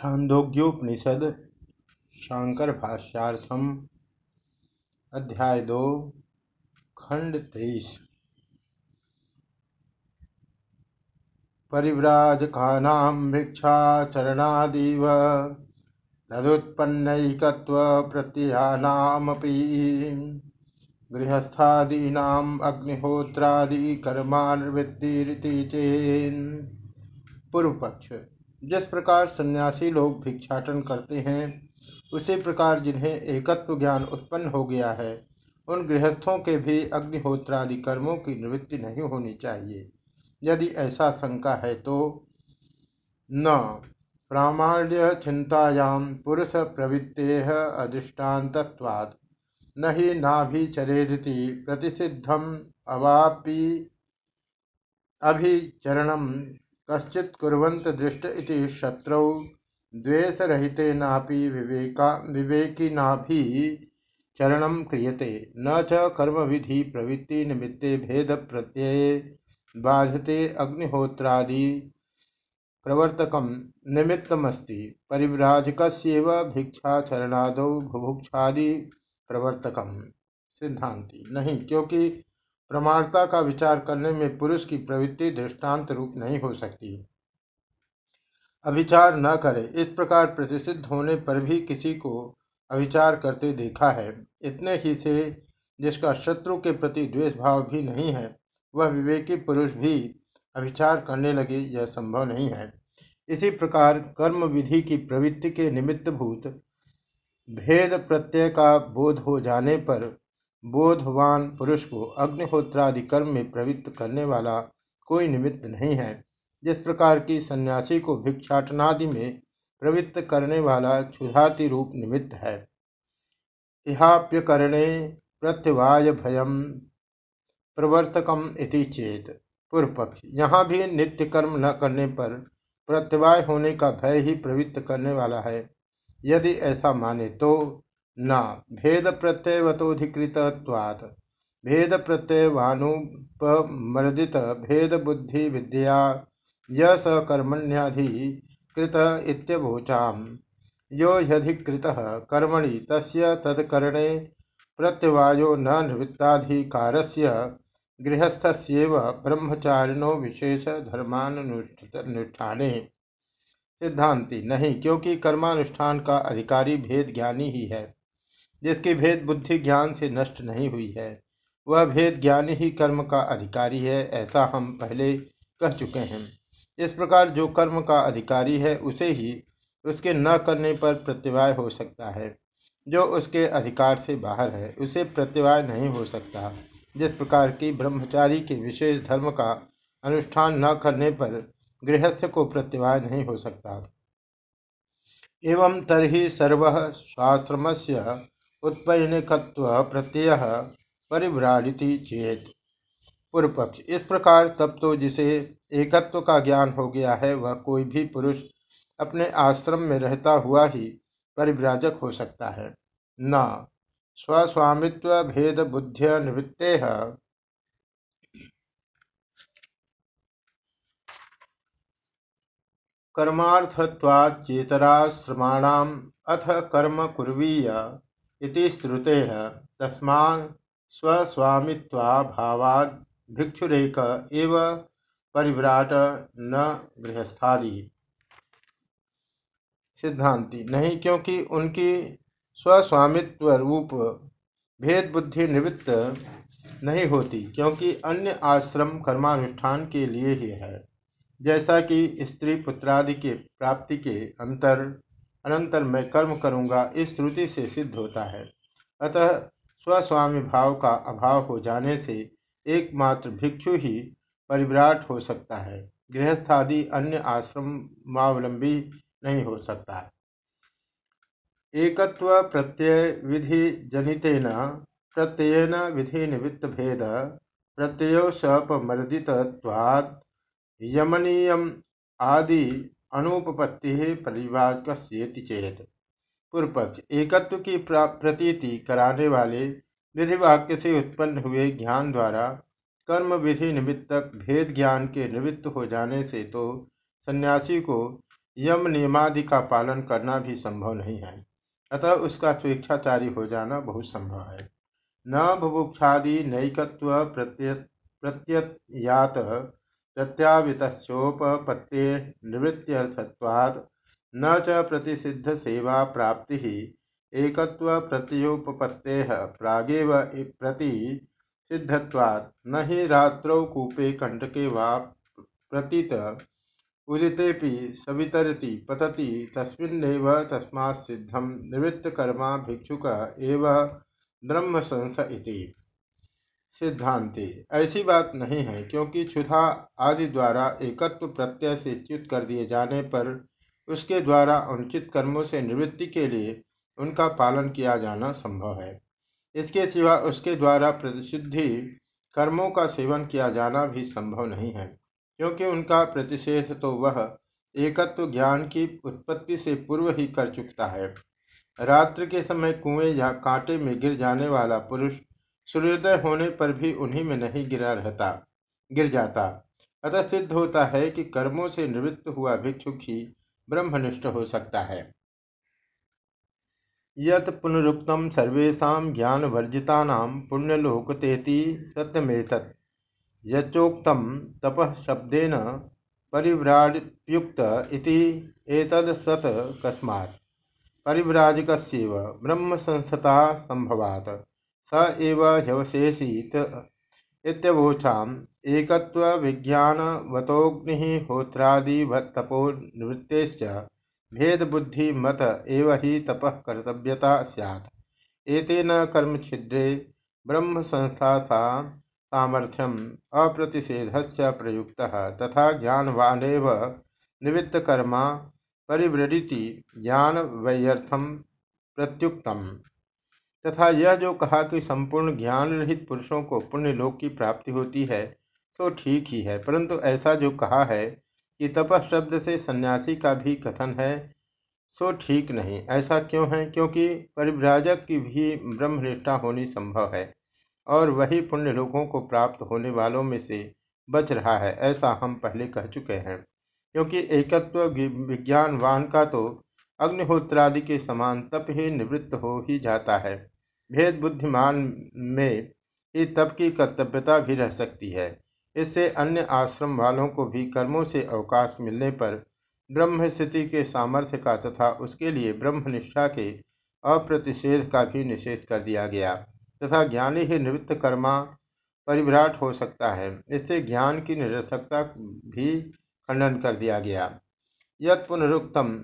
छांदोग्योपनिषद, शांकर भाष्यार्थम, अध्याय दो, खंड तेईस। परिव्राजकानां भिक्षाचरणादिव तदुत्पन्नैकत्व प्रत्ययानामपि गृहस्थादीनाम् अग्निहोत्रादि कर्मानुवृत्तिरिति चेन्। पूर्व जिस प्रकार सन्यासी लोग भिक्षाटन करते हैं, उसी प्रकार जिन्हें एकत्व ज्ञान उत्पन्न हो गया है, उन गृहस्थों के भी अग्निहोत्रादि कर्मों की निवृत्ति नहीं होनी चाहिए। यदि ऐसा शंका है तो न। प्रामाण्य चिंतायाम पुरुष प्रवृत्ते अधिष्ठान्तवाद न ही नाभिचरेदिति प्रतिषिद्धम अवापि अभिचरणम कश्चित् कुर्वन्त दृष्ट इति शत्रौ। द्वेषरहितेनापि विवेका विवेकिनाभि चरणं क्रियते। न च निमित्ते भेद प्रत्यये बाधते अग्निहोत्रादि प्रवर्तकम निमित्तमस्ति। परिव्राजकस्येव भिक्षाचरणादौ बुभुक्षादि प्रवर्तकम सिद्धांति। नहीं, क्योंकि प्रमाणता का विचार करने में पुरुष की प्रवृत्ति दृष्टांत रूप नहीं हो सकती। अभिचार न करे, इस प्रकार प्रतिषिद्ध होने पर भी किसी को अभिचार करते देखा है। इतने ही से जिसका शत्रु के प्रति द्वेष भाव भी नहीं है, वह विवेकी पुरुष भी अभिचार करने लगे, यह संभव नहीं है। इसी प्रकार कर्म विधि की प्रवृत्ति के निमित्त भूत भेद प्रत्यय का बोध हो जाने पर बोधवान पुरुष को अग्निहोत्रादि कर्म में प्रवृत्त करने वाला कोई निमित्त नहीं है। जिस प्रकार की सन्यासी को भिक्षाटनादि में प्रवृत्त करने वाला क्षुधाति रूप निमित्त है। इहाप्यकरणे प्रत्यवाय भयम प्रवर्तकम इति चेत। पूर्व पक्ष यहाँ भी नित्य कर्म न करने पर प्रत्यवाय होने का भय ही प्रवृत्त करने वाला है। यदि ऐसा माने तो न। भेद प्रत्ययवतोधिकृतवात् भेद प्रत्ययवानुपमर्दित भेद बुद्धि विद्या य स कर्मण्याधिकृत यो ह्यधिकृत कर्मणि तस्य तत्करणे प्रत्यवायो न निवृत्ताधिकारस्य गृहस्थस्येव ब्रह्मचारिणो विशेष धर्मानुष्ठाने सिद्धांति नहीं, क्योंकि कर्मानुष्ठान का अधिकारी भेद ज्ञानी ही है। जिसकी भेद बुद्धि ज्ञान से नष्ट नहीं हुई है। वह भेद ज्ञानी ही कर्म का अधिकारी है, ऐसा हम पहले कह चुके हैं। इस प्रकार जो कर्म का अधिकारी है, उसे ही उसके न करने पर प्रत्यवाय हो सकता है। जो उसके अधिकार से बाहर है, उसे प्रत्यवाय नहीं हो सकता। जिस प्रकार की ब्रह्मचारी के विशेष धर्म का अनुष्ठान न करने पर गृहस्थ को प्रत्यवाय नहीं हो सकता। एवं तरही सर्व स्वाश्रम से उत्पयनिकत्व प्रत्यय परिव्रालिति चेत। पूर्व पक्ष इस प्रकार तब तो जिसे एकत्व का ज्ञान हो गया है, वह कोई भी पुरुष अपने आश्रम में रहता हुआ ही परिव्राजक हो सकता है। न। स्वस्वामित्व भेद बुद्धिय निवृत्ते। कर्मार्थत्वाचेतराश्रमाणाम अथ कर्म कुर्वीय। इति श्रुते। तस्मा स्वस्वामित्वाभावाद भिक्षुरेक एव परिव्राट न गृहस्थादि सिद्धांति, नहीं क्योंकि उनकी स्वस्वामित्व रूप भेद बुद्धि निवृत्त नहीं होती, क्योंकि अन्य आश्रम कर्मानुष्ठान के लिए ही है। जैसा कि स्त्री पुत्रादि के प्राप्ति के अंतर अनंतर मैं कर्म करूँगा, इस श्रुति से सिद्ध होता है। अतः स्वस्वामी भाव का अभाव हो जाने से एकमात्र भिक्षु ही परिव्राट हो सकता है। गृहस्थादि अन्य आश्रमावलंबी नहीं हो सकता। एकत्व प्रत्यय विधि जनितेन, प्रत्ययन विधि निवृत्त भेद, प्रत्ययो सपमर्दित्वात् यमनीय आदि अनुपपत्ति परिवाचकस्येति चेत। पूर्व पक्ष एकत्व की प्रतीति कराने वाले विधि वाक्य से उत्पन्न हुए ज्ञान द्वारा कर्म विधि निमित्तक भेद ज्ञान के निवृत्त हो जाने से तो सन्यासी को यम नियमादि का पालन करना भी संभव नहीं है। अतः उसका स्वेच्छाचारी हो जाना बहुत संभव है। न बुभुक्षादि नैकत्व प्रत्ययात प्रत्यावितस्योपपत्ते निवृत्त्यर्थत्वात् न च प्रतिषिद्ध सेवा प्राप्ति एकत्व प्रत्योपपत्ते प्रागेव प्रति सिद्धत्वात् न हि रात्रौ कूपे कंटके वा प्रतीत उदितेपि सवितरति पतति तस्मिन्नेव तस्मात् सिद्धं निवृत्तकर्मा भिक्षुक एव ब्रह्म संस इति। सिद्धांति। ऐसी बात नहीं है, क्योंकि क्षुधा आदि द्वारा एकत्व प्रत्यय से च्युत कर दिए जाने पर उसके द्वारा अनुचित कर्मों से निवृत्ति के लिए उनका पालन किया जाना संभव है। इसके सिवा उसके द्वारा प्रतिषिद्धि कर्मों का सेवन किया जाना भी संभव नहीं है, क्योंकि उनका प्रतिषेध तो वह एकत्व ज्ञान की उत्पत्ति से पूर्व ही कर चुकता है। रात्रि के समय कुएँ या कांटे में गिर जाने वाला पुरुष सूर्योदय होने पर भी उन्हीं में नहीं गिरा रहता, गिर जाता। अतः सिद्ध होता है कि कर्मों से निवृत्त हुआ भिक्षुक ही ब्रह्मनिष्ठ हो सकता है। यत पुनरुक्तम सर्वेशा ज्ञान वर्जिता पुण्यलोकतेति सत्यमेतत्। यचोक्तम तपः शब्देन परिव्राड्युक्त इति एतद् सत कस्मात्। परिव्राजकस्येव ब्रह्मसंस्थता संभवात्। स एव ह्यवशेषीत इत्यवोचाम् एकत्वविज्ञानवतोऽग्निः होत्रादिवत्तपो निवृत्तेश्च भेदबुद्धिमत एव हि तपः कर्तव्यता स्यात्। एतेन कर्मछिद्रे ब्रह्मसंस्थाता सामर्थ्यम अप्रतिषेधस्य प्रयुक्तः तथा ज्ञानवानेव निवृत्तकर्मा परिव्रडिति ज्ञान वैयर्थम प्रत्युक्तम। तथा यह जो कहा कि संपूर्ण ज्ञान रहित पुरुषों को पुण्य लोक की प्राप्ति होती है तो ठीक ही है। परंतु ऐसा जो कहा है कि तपस शब्द से सन्यासी का भी कथन है, सो ठीक नहीं। ऐसा क्यों है? क्योंकि परिभ्राजक की भी ब्रह्मनिष्ठा होनी संभव है, और वही पुण्य लोगों को प्राप्त होने वालों में से बच रहा है, ऐसा हम पहले कह चुके हैं। क्योंकि एकत्व विज्ञानवान का तो अग्निहोत्रादि के समान तप ही निवृत्त हो ही जाता है। भेद बुद्धिमान में ही तप की कर्तव्यता भी रह सकती है। इससे अन्य आश्रम वालों को भी कर्मों से अवकाश मिलने पर ब्रह्म स्थिति के सामर्थ्य का तथा उसके लिए ब्रह्मनिष्ठा के अप्रतिषेध का भी निषेध कर दिया गया तथा ज्ञानी ही निवृत्त कर्मा परिभ्राट हो सकता है। इससे ज्ञान की निरर्थकता भी खंडन कर दिया गया। यत पुनरुक्तम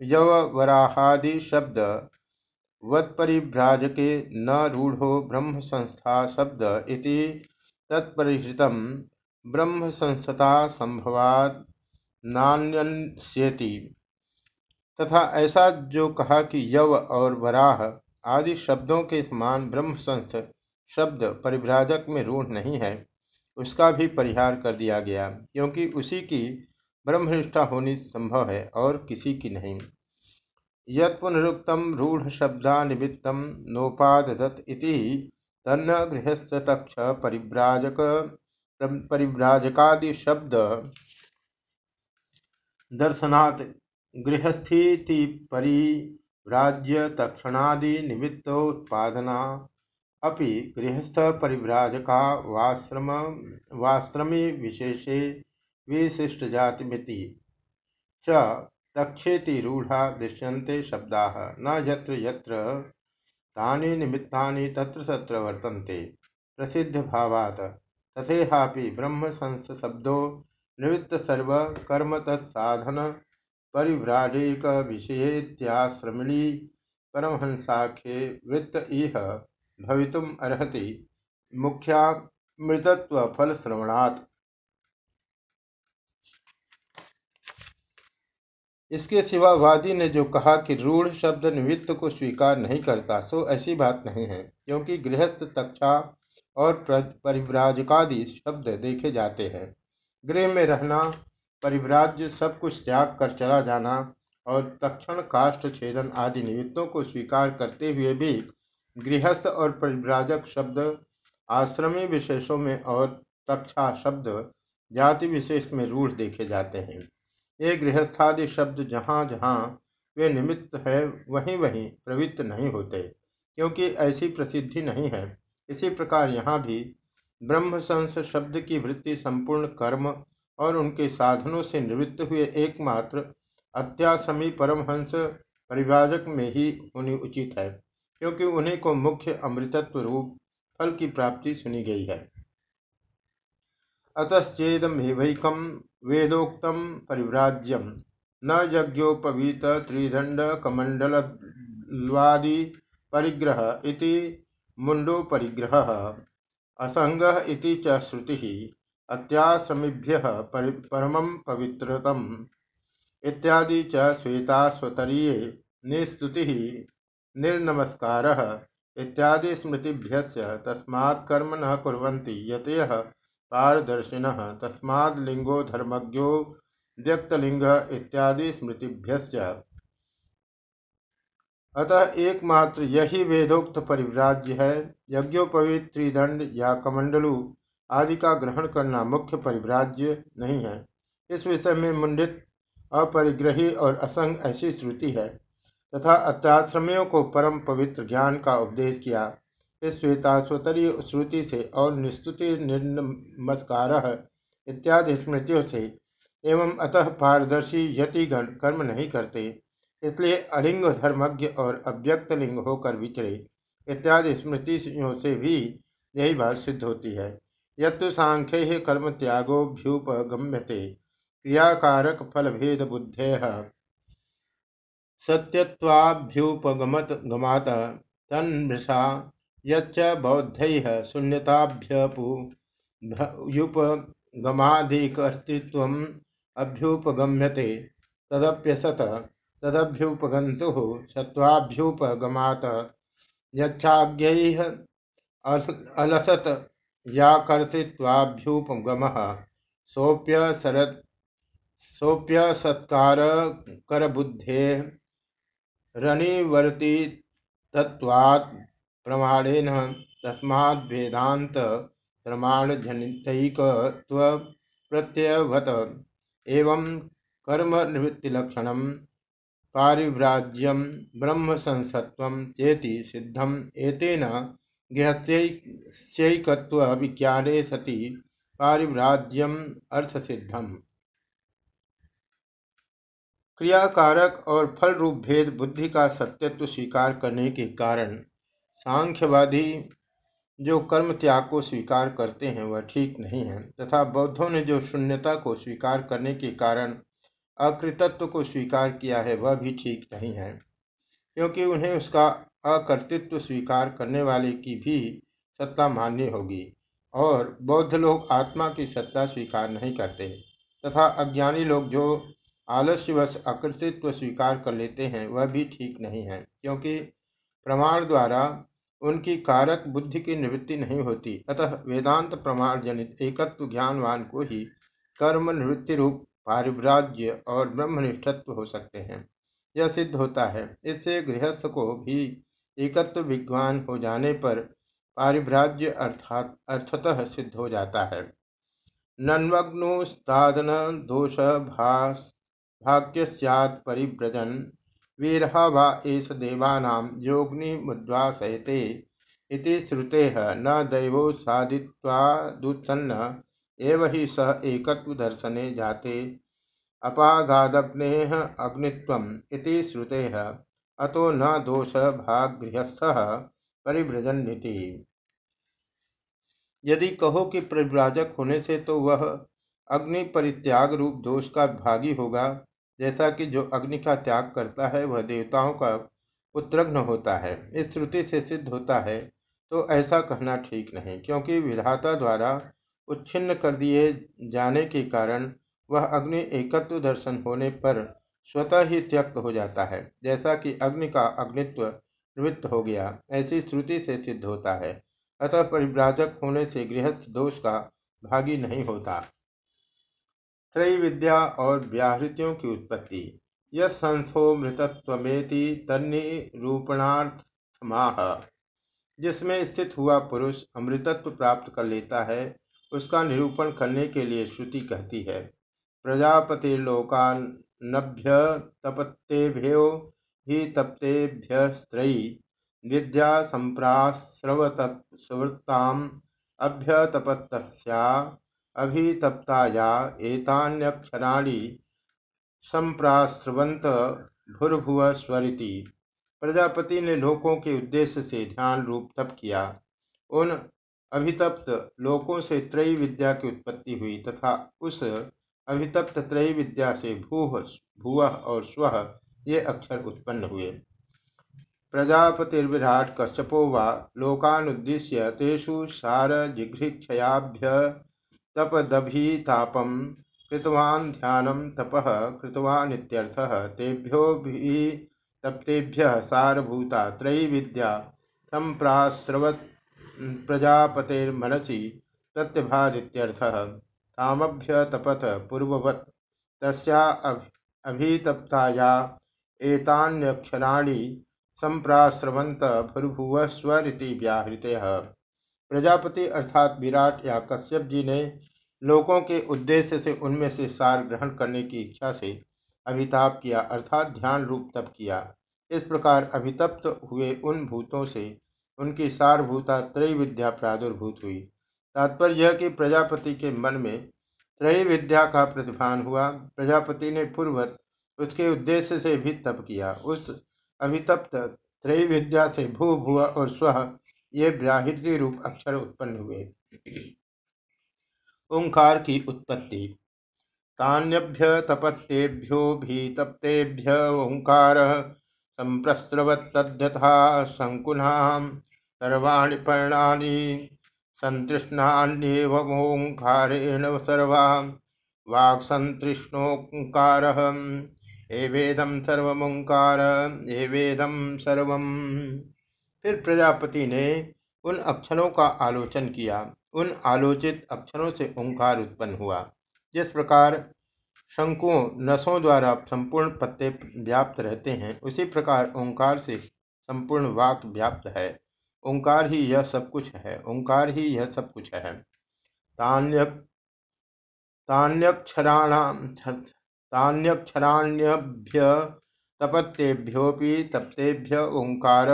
यवराहादि शब्द वत्परिभ्राजके न रूढ़ो ब्रह्म संस्था शब्द इति तत्परिहृतम ब्रह्म संस्थता संभवाद नान्यस्येति तथा ऐसा जो कहा कि यव और वराह आदि शब्दों के समान ब्रह्म संस्थ शब्द परिभ्राजक में रूढ़ नहीं है, उसका भी परिहार कर दिया गया, क्योंकि उसी की ब्रह्मनिष्ठा होनी संभव है और किसी की नहीं। यत पुनरुक्तम रूढ़ शब्दा निमित्त नोपादत तन्न गृहस्थ परिव्राजक परिव्राजकादि शब्द दर्शनात् गृहस्थी परिव्राज्य तक्षणादि निमित्तोत्पादना अपि गृहस्थपरिव्राजका वाश्रम वाश्रमी विशेषे विशिष्टजातिमिति। च तक्षेति रूढ़ा दृश्यन्ते शब्दाः। न यत्र यत्र तानि निमित्तानि तत्र तत्र वर्तन्ते। प्रसिद्धभावात्। तथेहापि ब्रह्मसंशब्दो निवृत्तसर्व कर्म तत्साधन परिव्राजेक विषयेत्याश्रमिणी परमहंसाख्ये वृत्त इह भवितुम अर्हति। इसके सिवा वादी ने जो कहा कि रूढ़ शब्द निमित्त को स्वीकार नहीं करता, सो ऐसी बात नहीं है, क्योंकि गृहस्थ तक्षा और परिव्राजकादि शब्द देखे जाते हैं। गृह में रहना परिव्राज्य सब कुछ त्याग कर चला जाना और तक्षण, काष्ठ, छेदन आदि निमित्तों को स्वीकार करते हुए भी गृहस्थ और परिव्राजक शब्द आश्रमी विशेषों में और तक्षा शब्द जाति विशेष में रूढ़ देखे जाते हैं। ये गृहस्थादि शब्द जहाँ जहाँ वे निमित्त है, वहीं वहीं प्रवृत्त नहीं होते, क्योंकि ऐसी प्रसिद्धि नहीं है। इसी प्रकार यहाँ भी ब्रह्मसंस शब्द की वृत्ति संपूर्ण कर्म और उनके साधनों से निवृत्त हुए एकमात्र अत्यासमी परमहंस परिभाजक में ही होनी उचित है, क्योंकि उन्हीं को मुख्य अमृतत्व रूप फल की प्राप्ति सुनी गई है। अतश्चेदमेवैकं वेदोक्तं परिव्राज्यं न यज्ञोपवीत त्रिदण्डकमण्डलवादिपरिग्रह इति असङ्गः इति च श्रुतिः अत्याश्रमिभ्यः परमं पवित्रतम्। इत्यादि च श्वेताश्वतरीये निस्तुतिः, निर्नमस्कारः इत्यादि स्मृतिभ्यस्य तस्मात् कर्म न कुर्वन्ति यतयः पारदर्शिन तस्माद्लिंगो धर्मज्ञो व्यक्तलिंग इत्यादि स्मृतिभ्य अतः एकमात्र यही वेदोक्त परिव्राज्य है यज्ञोपवीत त्रिदंड या कमंडलु आदि का ग्रहण करना मुख्य परिव्राज्य नहीं है। इस विषय में मुंडित, अपरिग्रही और असंग ऐसी श्रुति है, तथा अत्याश्रमियों को परम पवित्र ज्ञान का उपदेश किया। इस श्वेताश्वतरीय श्रुति से और निस्तुति निर्नमस्कार इत्यादि स्मृतियों से एवं अतः पारदर्शी यतिगण कर्म नहीं करते, इसलिए अलिंग धर्मज्ञ और अव्यक्त लिंग होकर विचरे, इत्यादि स्मृतियों से भी यही बात सिद्ध होती है। यत्तु सांख्य कर्म त्यागोभ्युपगम्यते क्रियाकारक फल भेद बुद्धे। सत्यत्वाभ्युपगमत गमात, तन्मृषा यच्च बौद्धैः शून्यताभ्युपगमादिकर्तृत्वम् अभ्युपगम्यते। तदप्यसत तदभ्युपगन्तुः सत्त्वाभ्युपगमात्। यच्छाज्ञैः अलसत या कर्तृत्वाभ्युपगमः। सोऽप्यसरत् सोऽप्यसत्कारकरबुद्धेः रनिवर्तितत्वात् प्रमाणेन तस्माद्वेदांत प्रमाणजनितैकत्व प्रत्ययवत एवं कर्मनिवृत्तिलक्षणं पारिव्राज्यं ब्रह्मसंसत्वं चेति सिद्धम् एतेन गृहस्थ्यैकत्वविज्ञाने सति पारिव्राज्यम अर्थसिद्धम। क्रियाकारक और फल रूप भेद बुद्धि का सत्यत्व स्वीकार करने के कारण सांख्यवादी जो कर्म त्याग को स्वीकार करते हैं, वह ठीक नहीं है। तथा बौद्धों ने जो शून्यता को स्वीकार करने के कारण अकृतत्व को स्वीकार किया है, वह भी ठीक नहीं है। क्योंकि उन्हें उसका अकर्तृत्व स्वीकार करने वाले की भी सत्ता मान्य होगी और बौद्ध लोग आत्मा की सत्ता स्वीकार नहीं करते। तथा अज्ञानी लोग जो आलस्यवश अकृतित्व स्वीकार कर लेते हैं, वह भी ठीक नहीं है, क्योंकि प्रमाण द्वारा उनकी कारक बुद्धि की निवृत्ति नहीं होती। अतः वेदांत प्रमाण जनित एकत्व ज्ञानवान को ही कर्म निवृत्ति रूप, पारिव्राज्य और ब्रह्मनिष्ठत्व हो सकते हैं। यह सिद्ध होता है। इससे गृहस्थ को भी एकत्व विद्वान हो जाने पर पारिभ्राज्य अर्थात अर्थतः सिद्ध हो जाता है। नन्वग्नुस्तादन दोष भास भाग्य परिव्रजन। वीरहा वा एष देवानां योग्निमुद्वासयते इति श्रुतेः न दैवो एव हि स एकत्वदर्शने जाते। अपागादग्नेः इति श्रुतेः अतो न दोष भागृहस्थः परिव्रजन्ति यदि कहो कि परिव्राजक होने से तो वह अग्नि परित्याग रूप दोष का भागी होगा जैसा कि जो अग्नि का त्याग करता है, वह देवताओं का उत्तग्न होता है। इस श्रुति से सिद्ध होता है तो ऐसा कहना ठीक नहीं, क्योंकि विधाता द्वारा उच्छिन्न कर दिए जाने के कारण वह अग्नि एकत्व दर्शन होने पर स्वतः ही त्यक्त हो जाता है, जैसा कि अग्नि का अग्नित्व निवृत्त हो गया। ऐसी श्रुति से सिद्ध होता है। अतः परिव्राजक होने से गृहस्थ दोष का भागी नहीं होता। त्रैविद्या और व्याहृतियों की उत्पत्ति। यह संसो मृतत्वमेति तन्निरूपणार्थमाह जिसमें स्थित हुआ पुरुष अमृतत्व प्राप्त कर लेता है, उसका निरूपण करने के लिए श्रुति कहती है। प्रजापतिर्लोकान्नभ्यतपत्तेभ्यो हि तप्तेभ्यस्त्रयी। विद्या सम्प्रास्रवत्ताम् अभ्यतपत्तस्या अभितप्ताया संप्रास्रवंत भूर्भुव स्वरिति प्रजापति ने लोकों के उद्देश्य से ध्यान रूप तप किया। उन अभितप्त लोकों से त्रयी विद्या की उत्पत्ति हुई तथा उस अभितप्त त्रयी विद्या से भूह, भुव और स्व ये अक्षर उत्पन्न हुए। प्रजापतिर्विराट कश्यपो वा लोकानुद्दिश्य तेषु सारजिघृक्षयाभ्य तपदभितापम कृतवान् ध्यानं तपः कृतवानित्यर्थः तेभ्यो भी तप्तेभ्यः सारभूता त्रयी विद्या संप्रास्रवत् प्रजापतेर्मनसि प्रत्यभादित्यर्थः तामभ्यतपत पूर्ववत् तस्या अभितप्ताया एतान्यक्षराणि संप्रास्रवंत भूर्भुव स्वरिति प्रजापति अर्थात विराट या कश्यप जी ने लोगों के उद्देश्य से उनमें से सार ग्रहण करने की इच्छा से अभिताप किया, अर्थात ध्यान रूप तप किया। इस प्रकार अभितप्त हुए उन भूतों से उनकी सारभूता त्रय विद्या प्रादुर्भूत हुई। तात्पर्य यह कि प्रजापति के मन में त्रय विद्या का प्रतिभान हुआ। प्रजापति ने पूर्वत उसके उद्देश्य से भी तप किया। उस अभितप्त त्रय विद्या से भू भुआ और स्व ये व्याहृति रूप अक्षर उत्पन्न हुए। ओंकार की उत्पत्ति। तान्यभ्य तपत्तेभ्यो भी तप्तेभ्य ओंकार संप्रस्रवत्तद्यथा शङ्कुनां सर्वाणि पर्णानि सन्तृष्णान्येवमोङ्कारेण सर्वा वाक्सन्तृष्णोङ्कारः एवेदं सर्वमोङ्कार एवेदं सर्वम्। फिर प्रजापति ने उन अक्षरों का आलोचन किया। उन आलोचित अक्षरों से ओंकार उत्पन्न हुआ, जिस प्रकार शंकुओं, नसों द्वारा संपूर्ण पत्ते व्याप्त रहते हैं, उसी प्रकार ओंकार से संपूर्ण वाक व्याप्त है। ओंकार ही यह सब कुछ है, ओंकार ही यह सब कुछ है। तान्य तान्यक्षराण्यभ्य तपत्तेभ्योऽपि तप्तेभ्य ओंकार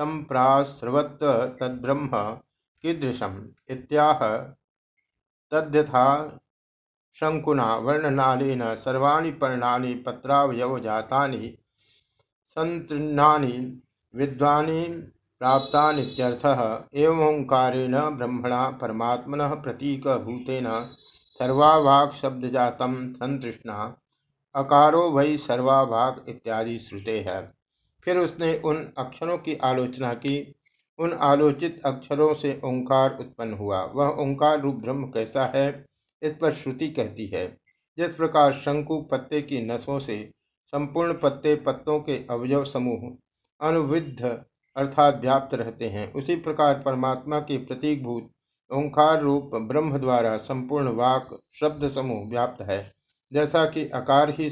संप्रास्रवत् तद्ब्रह्म कीदृशम् इत्याह तद्यथा शङ्कुना वर्णनालेन सर्वाणि पर्णानि पत्रावयवजातानि सन्तृह्णानि विद्वानि प्राप्तानित्यर्थः एवमोङ्कारेण ब्रह्मणा परमात्मनः प्रतीकभूतेन सर्वावाक्शब्दजातं सन्तृष्णा, अकारो वै सर्वाभाग इत्यादि श्रुते। है फिर उसने उन अक्षरों की आलोचना की। उन आलोचित अक्षरों से ओंकार उत्पन्न हुआ। वह ओंकार रूप ब्रह्म कैसा है, इस पर श्रुति कहती है। जिस प्रकार शंकु पत्ते की नसों से संपूर्ण पत्ते पत्तों के अवयव समूह अनुविध अर्थात व्याप्त रहते हैं, उसी प्रकार परमात्मा के प्रतीकभूत ओंकार रूप ब्रह्म द्वारा संपूर्ण वाक शब्द समूह व्याप्त है। जैसा कि आकार ही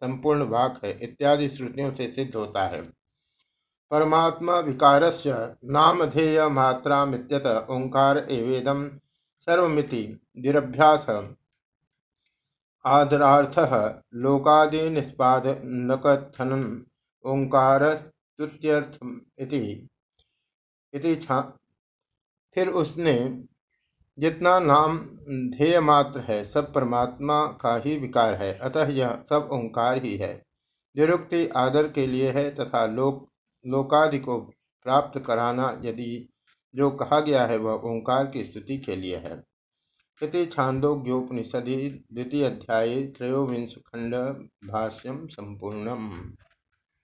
संपूर्ण वाक है, इत्यादि श्रुतियों से सिद्ध होता है। परमात्मा विकारस्य नामधेय मात्रा मित्यत ओंकार एवेदम सर्वमिति निरभ्यास। आदरार्थ लोकादिनिष्पादनकथनम ओंकार इति। इति फिर उसने जितना नाम ध्येय मात्र है, सब परमात्मा का ही विकार है, अतः यह सब ओंकार ही है। निरुक्ति आदर के लिए है तथा लोक, लोकादि को प्राप्त कराना यदि जो कहा गया है वह ओंकार की स्तुति के लिए है। इति छांदोग्योपनिषदि द्वितीय अध्याय त्रयोविंश खंड भाष्यम संपूर्णम।